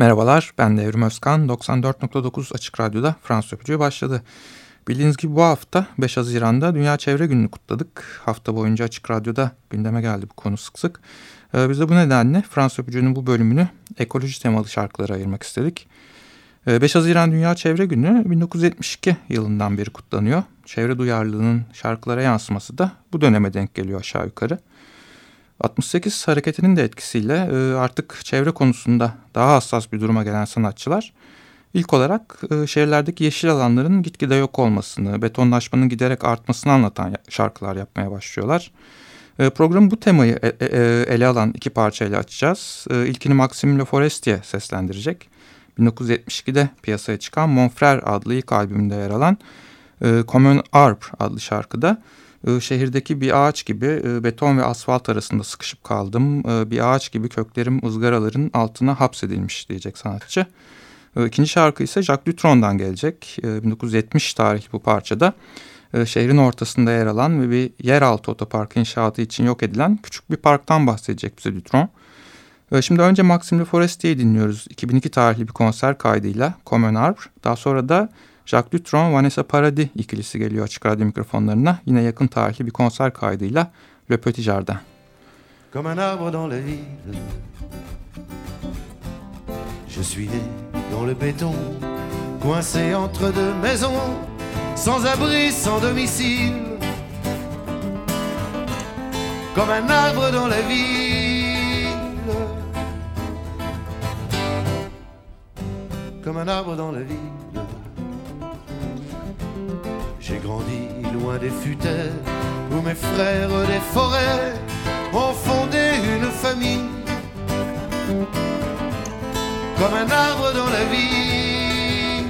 Merhabalar, ben de Evrim Özkan. 94.9 Açık Radyo'da Fransız Öpücüğü başladı. Bildiğiniz gibi bu hafta 5 Haziran'da Dünya Çevre Günü'nü kutladık. Hafta boyunca Açık Radyo'da gündeme geldi bu konu sık sık. Ee, biz de bu nedenle Fransız Öpücüğü'nün bu bölümünü ekoloji temalı şarkılara ayırmak istedik. 5 ee, Haziran Dünya Çevre Günü 1972 yılından beri kutlanıyor. Çevre duyarlılığının şarkılara yansıması da bu döneme denk geliyor aşağı yukarı. 68 hareketinin de etkisiyle e, artık çevre konusunda daha hassas bir duruma gelen sanatçılar ilk olarak e, şehirlerdeki yeşil alanların gitgide yok olmasını, betonlaşmanın giderek artmasını anlatan şarkılar yapmaya başlıyorlar. E, programı bu temayı ele alan iki parçayla açacağız. İlkini Maxime Le Forestier seslendirecek. 1972'de piyasaya çıkan Mon Frère adlı ilk albümünde yer alan Common Arp adlı şarkıda şehirdeki bir ağaç gibi e, beton ve asfalt arasında sıkışıp kaldım. Bir ağaç gibi köklerim ızgaraların altına hapsedilmiş diyecek sanatçı. Ee, ikinci şarkı ise Jacques Dutron'dan gelecek. 1970 tarihli bu parçada e, şehrin ortasında yer alan ve bir yeraltı otoparkı inşaatı için yok edilen küçük bir parktan bahsedecek bize Dutron. Şimdi önce Maxime Le Forestier'i dinliyoruz. 2002 tarihli bir konser kaydıyla Common Arbre. Daha sonra da Jacques Dutron, Vanessa Paradis ikilisi geliyor açık radyo mikrofonlarına. Yine yakın tarihli bir konser kaydıyla Le Petit Jardin. Comme un arbre dans la ville Je suis né dans le béton Coincé entre deux maisons Sans abri, sans domicile Comme un arbre dans la ville Comme un arbre dans la ville loin des futaies où mes frères des forêts ont fondé une famille. Comme un arbre dans la ville.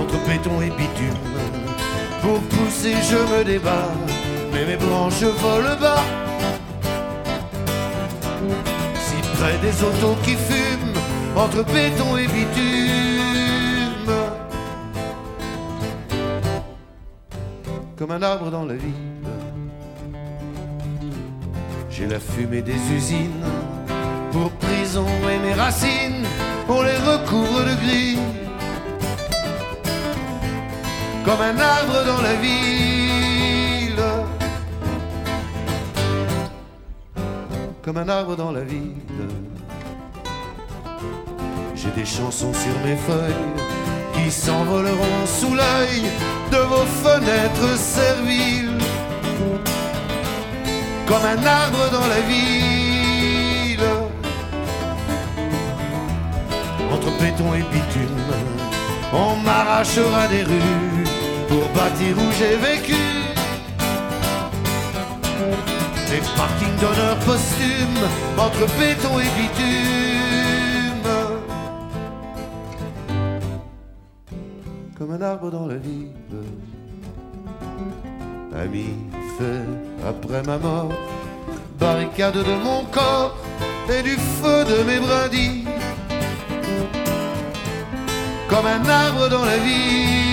Entre béton et bitume, pour pousser je me débat, mais mes branches volent bas. Si près des autos qui fument, entre béton et bitume. Comme un arbre dans la ville. J'ai la fumée des usines pour prison et mes racines, on les recouvre de gris. Comme un arbre dans la ville. Comme un arbre dans la ville. J'ai des chansons sur mes feuilles s'envoleront sous l'œil de vos fenêtres serviles, comme un arbre dans la ville. Entre béton et bitume, on m'arrachera des rues pour bâtir où j'ai vécu. Des parkings d'honneur posthume entre béton et bitume. Un arbre dans la ville. Ami fait après ma mort, barricade de mon corps et du feu de mes brindilles, comme un arbre dans la vie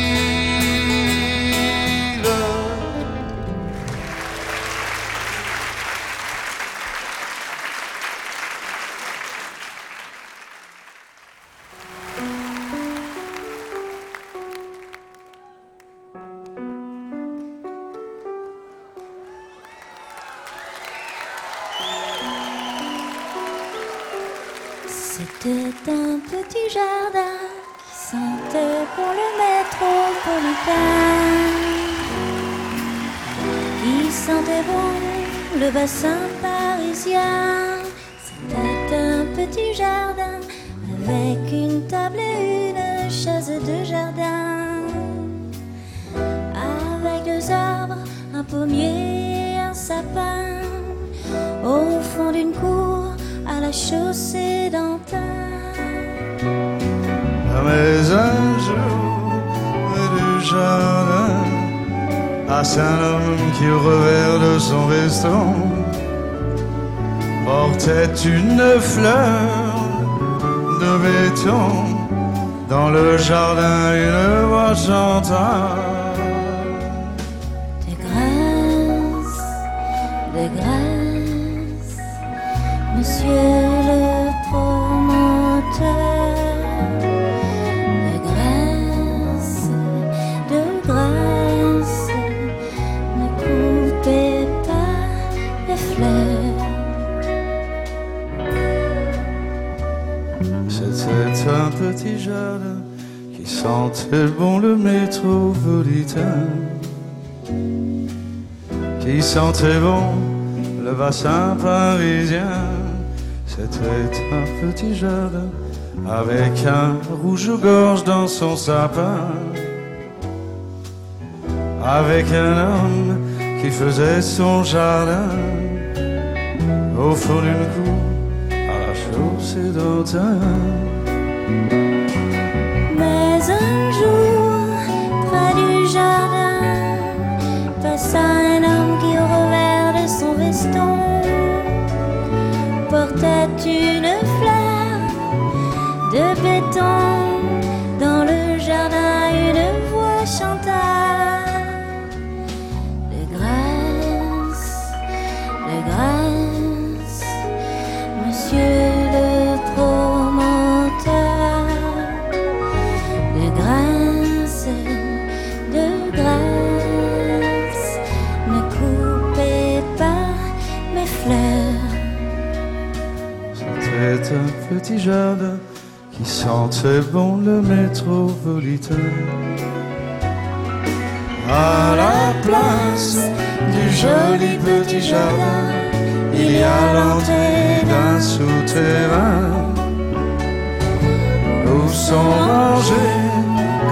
le bassin parisien. C'était un petit jardin avec une table et une chaise de jardin. Avec deux arbres, un pommier et un sapin. Au fond d'une cour la chaussée d'Antin. Mais un jour, du jardin passe un homme qui au revers de son veston portait une fleur de béton dans le jardin une voix chanta des grâces, des grâces, qui sentait bon le métropolitain, qui sentait bon le bassin parisien. C'était un petit jardin avec un rouge-gorge dans son sapin, avec un homme qui faisait son jardin au fond d'une cour à la chaussée d'Autun. De son veston, portait une fleur de béton. Dans le jardin, une voix chanta petit jardin qui sentait bon le métropolitain. À la place du joli petit jardin, il y a l'entrée d'un souterrain où sont rangés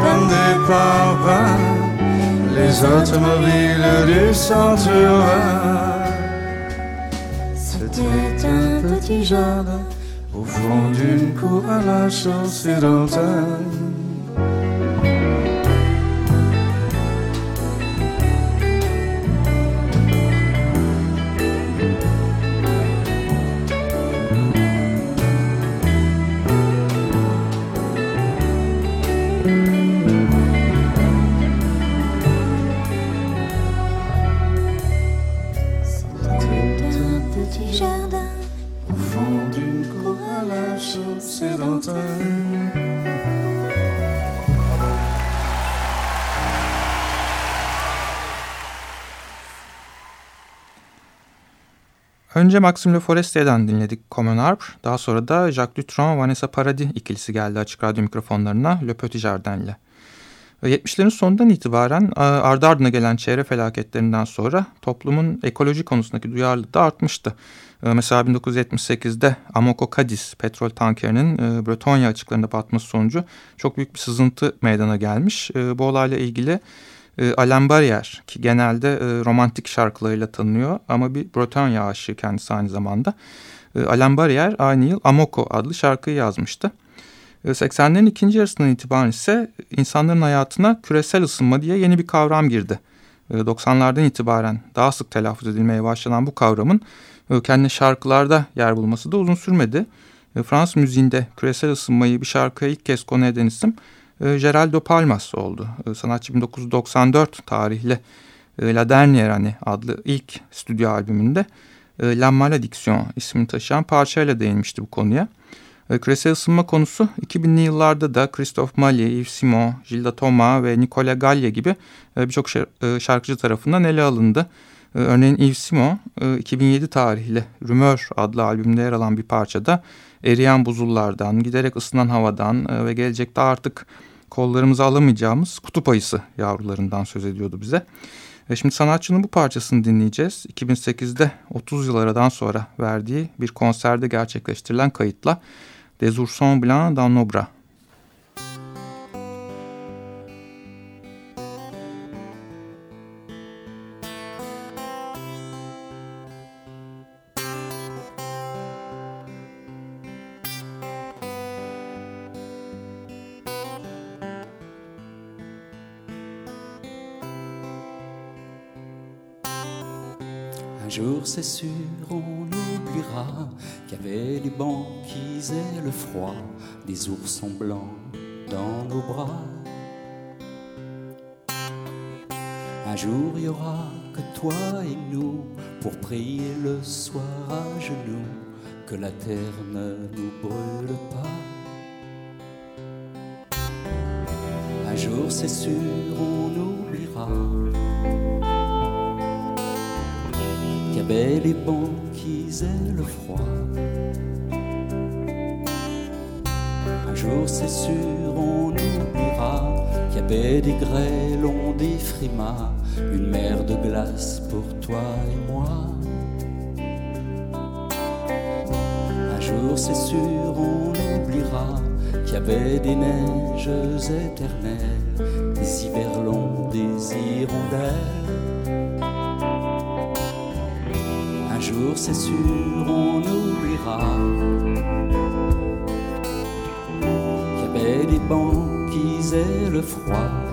comme des parpaings les automobiles du centre. C'était un petit jardin fond d'une cour à la chaussée d'Antin. Önce Maxime Le Forestier'den dinledik Common Harp. Daha sonra da Jacques Dutronc, Vanessa Paradis ikilisi geldi açık radyo mikrofonlarına Le Petit Jardin'le. 70'lerin sonundan itibaren e, ardı ardına gelen çevre felaketlerinden sonra toplumun ekoloji konusundaki duyarlılığı da artmıştı. E, Mesela 1978'de Amoco Cadiz petrol tankerinin e, Bretonya açıklarında batması sonucu çok büyük bir sızıntı meydana gelmiş. Bu olayla ilgili e, Alain Barrière ki genelde e, romantik şarkılarıyla tanınıyor ama bir Bretonya aşığı kendisi aynı zamanda. E, Alain Barrière aynı yıl Amoco adlı şarkıyı yazmıştı. E, 80'lerin ikinci yarısından itibaren ise insanların hayatına küresel ısınma diye yeni bir kavram girdi. E, 90'lardan itibaren daha sık telaffuz edilmeye başlanan bu kavramın e, kendi şarkılarda yer bulması da uzun sürmedi. E, Fransız müziğinde küresel ısınmayı bir şarkıya ilk kez konu eden isim e, Geraldo Palmas oldu. E, Sanatçı 1994 tarihli e, La Dernière Année adlı ilk stüdyo albümünde e, La Malediction ismini taşıyan parçayla değinmişti bu konuya. E, Küresel ısınma konusu 2000'li yıllarda da Christophe Maé, Yves Simon, Gilda Thomas ve Nicolas Gallia gibi e, birçok e, şarkıcı tarafından ele alındı. Örneğin Yves Simon e, 2007 tarihli Rumeur adlı albümde yer alan bir parçada eriyen buzullardan, giderek ısınan havadan ve gelecekte artık kollarımıza alamayacağımız kutup ayısı yavrularından söz ediyordu bize. E şimdi sanatçının bu parçasını dinleyeceğiz. 2008'de 30 yıl aradan sonra verdiği bir konserde gerçekleştirilen kayıtla Des Oursons Blancs dans nos Un jour, c'est sûr, on oubliera qu'il y avait des banquises et le froid, des oursons blancs dans nos bras. Un jour, il y aura que toi et nous pour prier le soir à genoux, que la terre ne nous brûle pas. Un jour, c'est sûr, on oubliera avait les banquises et le froid. jour, c'est sûr, on oubliera qu'il y avait des grêles, on des frimas, une mer de glace pour toi et moi. Un jour, c'est sûr, on oubliera qu'il y avait des neiges éternelles, des hivers longs, des hirondelles. Jour, c'est sûr, on oubliera qu'il y avait des banquises et le froid.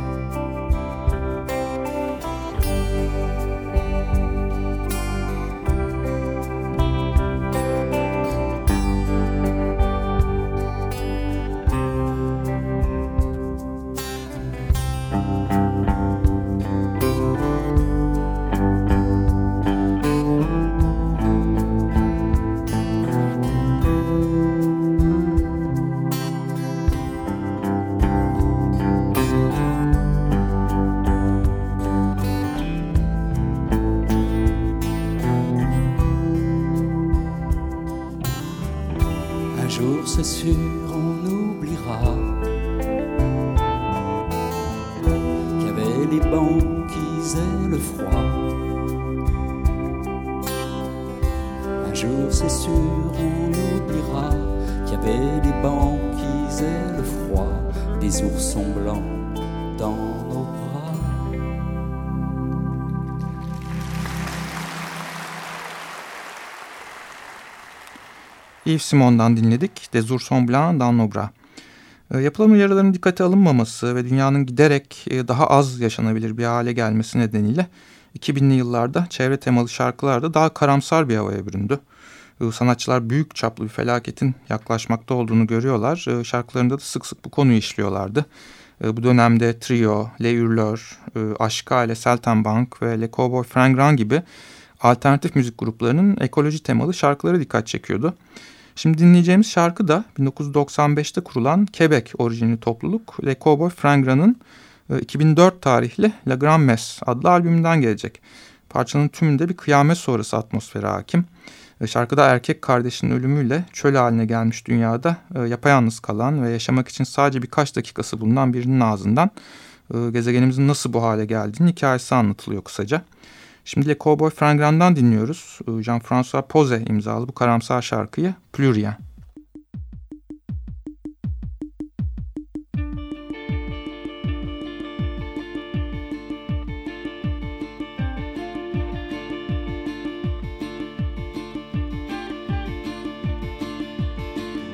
Yves Simon'dan dinledik. Des Ours Blancs d'Annobra. E, yapılan uyarıların dikkate alınmaması ve dünyanın giderek e, daha az yaşanabilir bir hale gelmesi nedeniyle 2000'li yıllarda çevre temalı şarkılarda daha karamsar bir havaya büründü. E, sanatçılar büyük çaplı bir felaketin yaklaşmakta olduğunu görüyorlar. E, şarkılarında da sık sık bu konuyu işliyorlardı. Bu dönemde Trio, Le Hurleur, e, Aşkale, Seltenbank ve Le Cowboy Frangran gibi alternatif müzik gruplarının ekoloji temalı şarkıları dikkat çekiyordu. Şimdi dinleyeceğimiz şarkı da 1995'te kurulan Quebec orijinli topluluk Le Cowboy Frangran'ın 2004 e, tarihli La Grand Messe adlı albümünden gelecek. Parçanın tümünde bir kıyamet sonrası atmosferi hakim. E, şarkıda erkek kardeşinin ölümüyle çöl haline gelmiş dünyada e, yapayalnız kalan ve yaşamak için sadece birkaç dakikası bulunan birinin ağzından gezegenimizin nasıl bu hale geldiğini hikayesi anlatılıyor kısaca. Şimdi Le Cowboy Frangran'dan dinliyoruz. Ee, Jean-François Poze imzalı bu karamsar şarkıyı Plurien.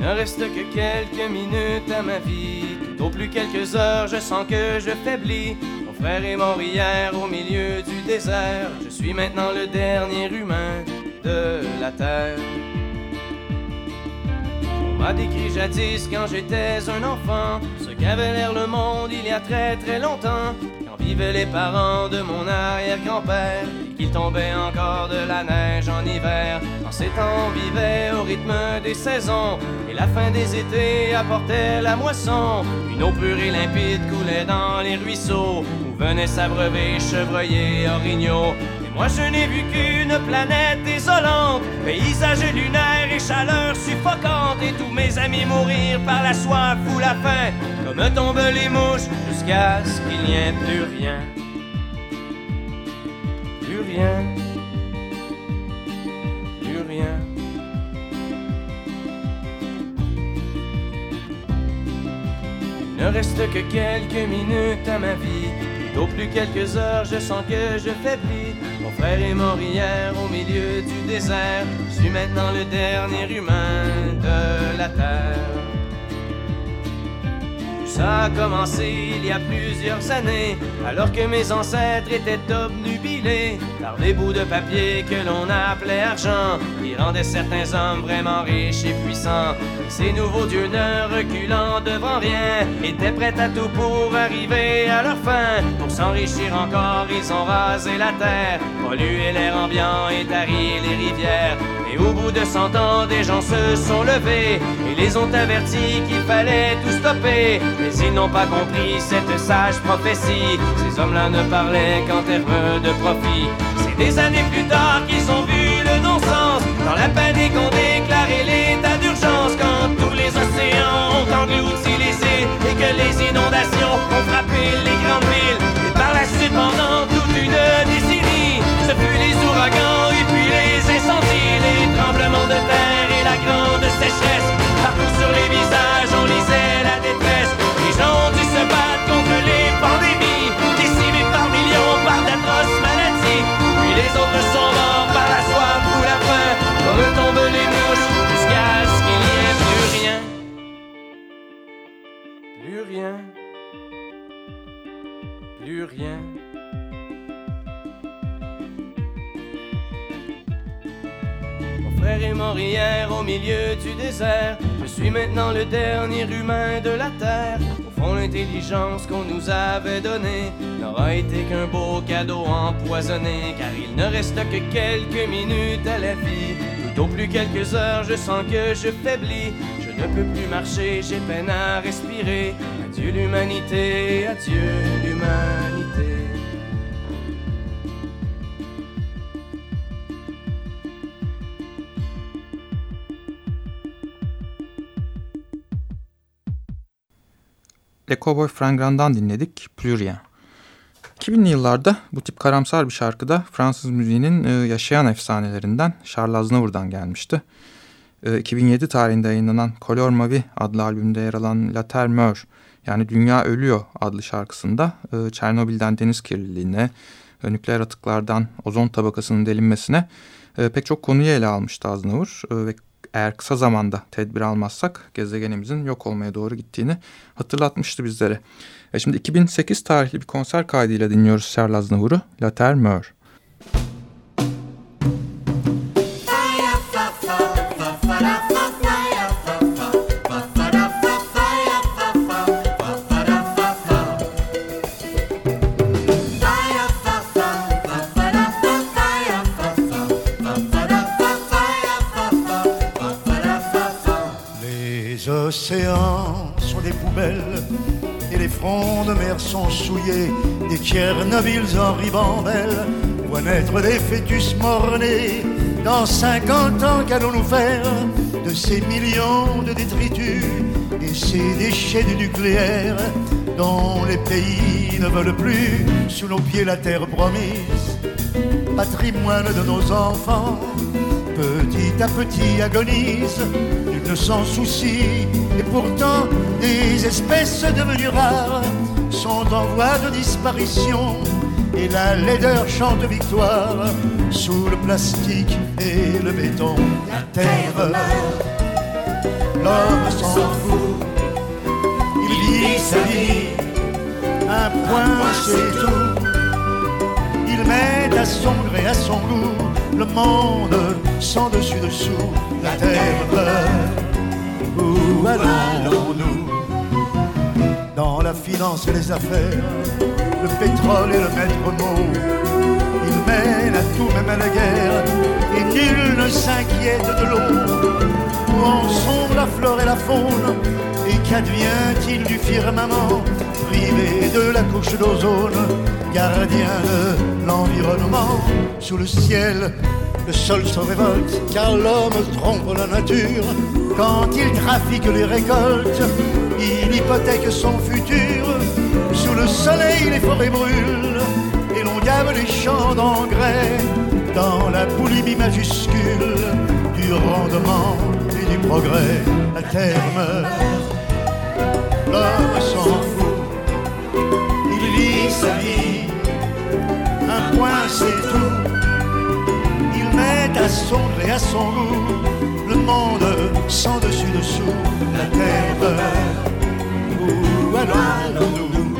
Ne reste que quelques minutes à ma vie, tout au plus quelques heures, je sens que je faiblis. Frère est mort hier au milieu du désert. Je suis maintenant le dernier humain de la terre. M'a décrit jadis quand j'étais un enfant ce qu'avait l'air le monde il y a très très longtemps. Quand vivaient les parents de mon arrière-grand-père et qu'il tombait encore de la neige en hiver. En ces temps, on vivait au rythme des saisons et la fin des étés apportait la moisson. Une eau pure et limpide coulait dans les ruisseaux venaient s'abreuver chevreuils orignaux. Et moi je n'ai vu qu'une planète désolante, paysage lunaire et chaleur suffocante, et tous mes amis mourir par la soif ou la faim, comme tombent les mouches, jusqu'à ce qu'il n'y ait plus rien. Plus rien. Plus rien. Il ne reste que quelques minutes à ma vie au plus quelques heures, je sens que je faiblis. Mon frère est mort hier au milieu du désert. Je suis maintenant le dernier humain de la terre. Ça a commencé il y a plusieurs années, alors que mes ancêtres étaient obnubilés par des bouts de papier que l'on appelait argent, qui rendaient certains hommes vraiment riches et puissants. Ces nouveaux dieux ne reculant devant rien, étaient prêts à tout pour arriver à leur fin. Pour s'enrichir encore, ils ont rasé la terre, pollué l'air ambiant et tari les rivières. Et au bout de cent ans, des gens se sont levés et les ont avertis qu'il fallait tout stopper. Mais ils n'ont pas compris cette sage prophétie. Ces hommes-là ne parlaient qu'en termes de profit. C'est des années plus tard qu'ils ont vu le non-sens. Dans la panique, ont déclaré l'état d'urgence quand tous les océans ont englouti les îles et que les inondations ont frappé les grandes villes. Et par la suite, pendant toute une décennie, ce fut les ouragans terre et la grande sécheresse. Partout sur les visages, on lisait la détresse. Les gens dû se battre contre les pandémies, décimés par millions par d'atroces maladies. Puis les autres sont morts par la soif ou la faim. Retombent les mouches jusqu'à ce qu'il n'y ait plus rien. Plus rien. Plus rien. Terre est mort hier au milieu du désert. Je suis maintenant le dernier humain de la terre. Au fond, l'intelligence qu'on nous avait donnée n'aura été qu'un beau cadeau empoisonné, car il ne reste que quelques minutes à la vie. Tout au plus quelques heures, je sens que je faiblis. Je ne peux plus marcher, j'ai peine à respirer. Adieu l'humanité, adieu l'humanité. Le Cowboy Frangran'dan dinledik Plurien. 2000'li yıllarda bu tip karamsar bir şarkıda Fransız müziğinin e, yaşayan efsanelerinden Charles Aznavour'dan gelmişti. 2007 e, tarihinde yayınlanan Color Mavi adlı albümde yer alan La Terre yani Dünya Ölüyor adlı şarkısında e, Çernobil'den deniz kirliliğine, nükleer atıklardan ozon tabakasının delinmesine pek çok konuyu ele almıştı Aznavour ve eğer kısa zamanda tedbir almazsak gezegenimizin yok olmaya doğru gittiğini hatırlatmıştı bizlere. E şimdi 2008 tarihli bir konser kaydıyla dinliyoruz Charles Aznavour'u La Terre Meurt. Océans sont des poubelles et les fronts de mer sont souillés. Des Tchernobyls en ribambelle voient naître des fœtus mornés. Dans 50 ans, qu'allons-nous faire de ces millions de détritus et ces déchets du nucléaire dont les pays ne veulent plus sous nos pieds la terre promise, patrimoine de nos enfants, petit à petit agonise ne s'en soucie. Et pourtant, des espèces devenues rares sont en voie de disparition. Et la laideur chante victoire sous le plastique et le béton. La terre l'homme s'en fout. Il vit sa vie, un point c'est tout. Il met à son gré, à son goût, le monde sans dessus-dessous. La terre meurt où allons-nous? Dans la finance et les affaires, le pétrole et le maître mot, ils mènent à tout, même à la guerre, et nul ne s'inquiète de l'eau. Où en sont la flore et la faune Et qu'advient-il du firmament? Privé de la couche d'ozone, gardien de l'environnement Sous le ciel, le sol se révolte, car l'homme trompe la nature quand il trafique les récoltes, il hypothèque son futur. Sous le soleil, les forêts brûlent et l'on gave les champs d'engrais dans la boulimie majuscule du rendement et du progrès. La terre meurt, l'homme s'en fout, il vit sa vie, un point c'est tout. Met à son goût le monde sans dessus-dessous, la terre. Où allons-nous?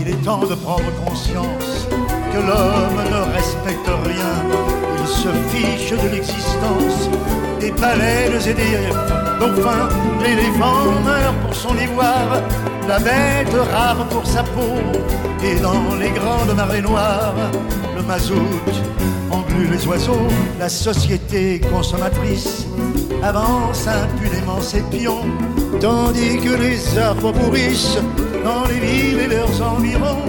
Il est temps de prendre conscience que l'homme ne respecte rien. Il se fiche de l'existence des baleines et des dauphins. L'éléphant meurt pour son ivoire, la bête rare pour sa peau. Et dans les grandes marées noires, le mazout les oiseaux, la société consommatrice avance impunément ses pions, tandis que les arbres pourrissent dans les villes et leurs environs.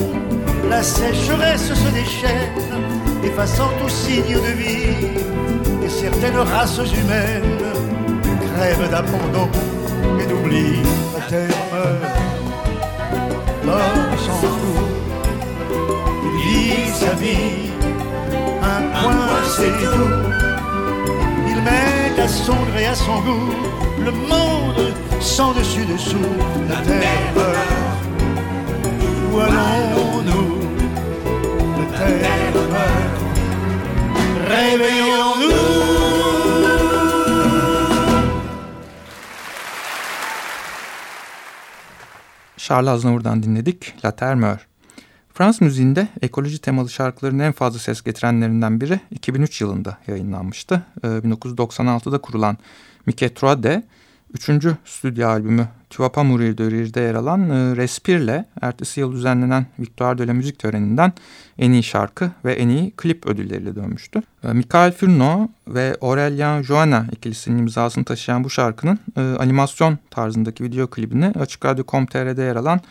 La sécheresse se déchaîne, effaçant tout signe de vie, et certaines races humaines crèvent d'abandon et d'oubli. La terre meurt, l'homme s'en sa vie. C'est tout. Il met à son gré, à son goût, le monde sans dessus-dessous, la terre. Où allons-nous? La terre. Réveillons-nous. Charles Aznavour'dan dinledik La Terre Fransız müziğinde ekoloji temalı şarkıların en fazla ses getirenlerinden biri 2003 yılında yayınlanmıştı. 1996'da ee, kurulan Mickey Troade, üçüncü stüdyo albümü Tu vas pas mourir yer alan e, Respir'le ertesi yıl düzenlenen Victoire de Müzik töreninden en iyi şarkı ve en iyi klip ödülleriyle dönmüştü. E, Michael Furno ve Aurelien Joanna ikilisinin imzasını taşıyan bu şarkının e, animasyon tarzındaki video klibini Açık Radyo.com.tr'de yer alan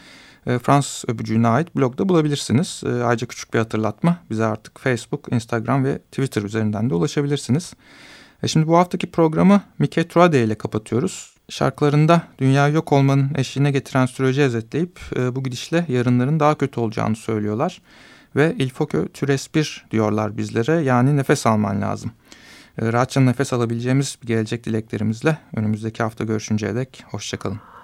e, Fransız öpücüğüne ait blogda bulabilirsiniz. E, ayrıca küçük bir hatırlatma bize artık Facebook, Instagram ve Twitter üzerinden de ulaşabilirsiniz. E şimdi bu haftaki programı Mike Truade ile kapatıyoruz. Şarkılarında dünya yok olmanın eşliğine getiren süreci özetleyip bu gidişle yarınların daha kötü olacağını söylüyorlar. Ve il faut diyorlar bizlere yani nefes alman lazım. Rahatça nefes alabileceğimiz bir gelecek dileklerimizle önümüzdeki hafta görüşünceye dek hoşçakalın.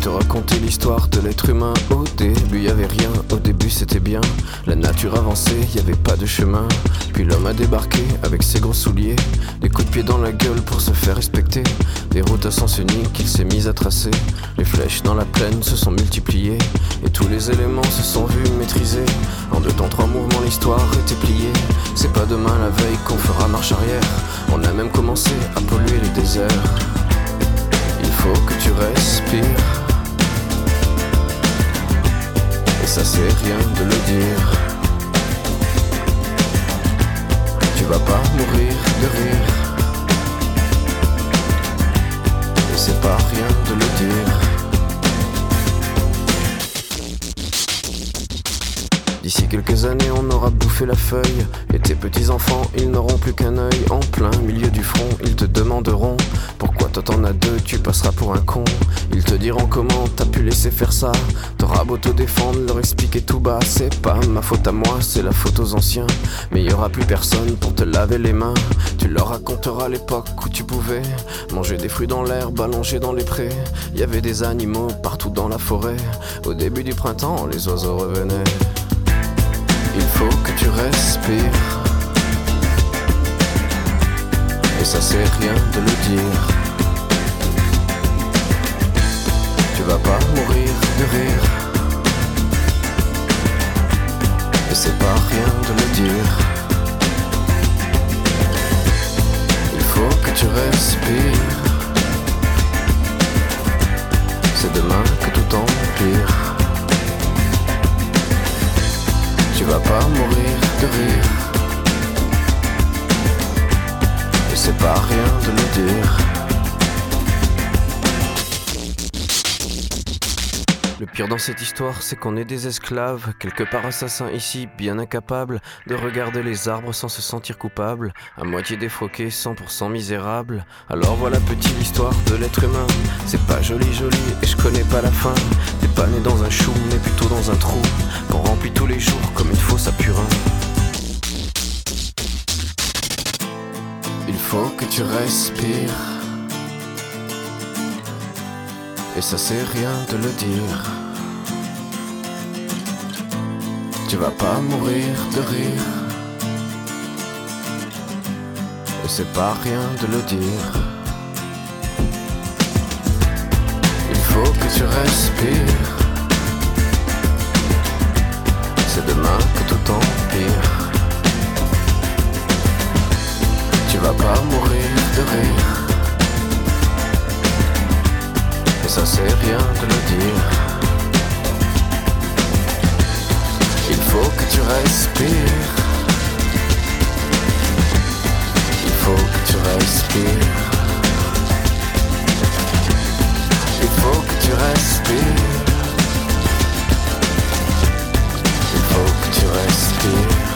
Te raconter l'histoire de l'être humain. Au début y avait rien, au début c'était bien. La nature avançait, y avait pas de chemin. Puis l'homme a débarqué avec ses gros souliers, des coups de pied dans la gueule pour se faire respecter. Des routes à sens unique qu'il s'est mis à tracer. Les flèches dans la plaine se sont multipliées et tous les éléments se sont vus maîtrisés. En deux temps, trois mouvements, l'histoire était pliée. C'est pas demain la veille qu'on fera marche arrière. On a même commencé à polluer les déserts faut que tu respires. Ça c'est rien de le dire. Tu vas pas mourir de rire. Et c'est pas rien de le dire. D'ici quelques années, on aura bouffé la feuille. Et tes petits-enfants, ils n'auront plus qu'un œil. En plein milieu du front, ils te demanderont Pourquoi toi t'en as deux, tu passeras pour un con. Ils te diront comment t'as pu laisser faire ça. T'auras beau te défendre, leur expliquer tout bas. C'est pas ma faute à moi, c'est la faute aux anciens. Mais y aura plus personne pour te laver les mains. Tu leur raconteras l'époque où tu pouvais manger des fruits dans l'herbe, allonger dans les prés. Y avait des animaux partout dans la forêt. Au début du printemps, les oiseaux revenaient il faut que tu respires. Et ça c'est rien de le dire. Tu vas pas mourir de rire. Et c'est pas rien de le dire. Il faut que tu respires. C'est demain que tout empire. Tu vas pas mourir de rire. Et c'est pas rien de le dire. Le pire dans cette histoire, c'est qu'on est des esclaves, quelque part assassins ici, bien incapables de regarder les arbres sans se sentir coupables, à moitié défroqués, 100% misérables. Alors voilà petite histoire de l'être humain, c'est pas joli joli et je connais pas la fin. T'es pas né dans un chou, mais plutôt dans un trou, qu'on remplit tous les jours comme une fosse à purin. Il faut que tu respires. Et ça c'est rien de le dire. Tu vas pas mourir de rire. Et c'est pas rien de le dire. Il faut que tu respires. C'est demain que tout empire. Tu vas pas mourir de rire ça sert rien de le dire. Il faut que tu respires. Il faut que tu respires. Il faut que tu respires. Il faut que tu respires.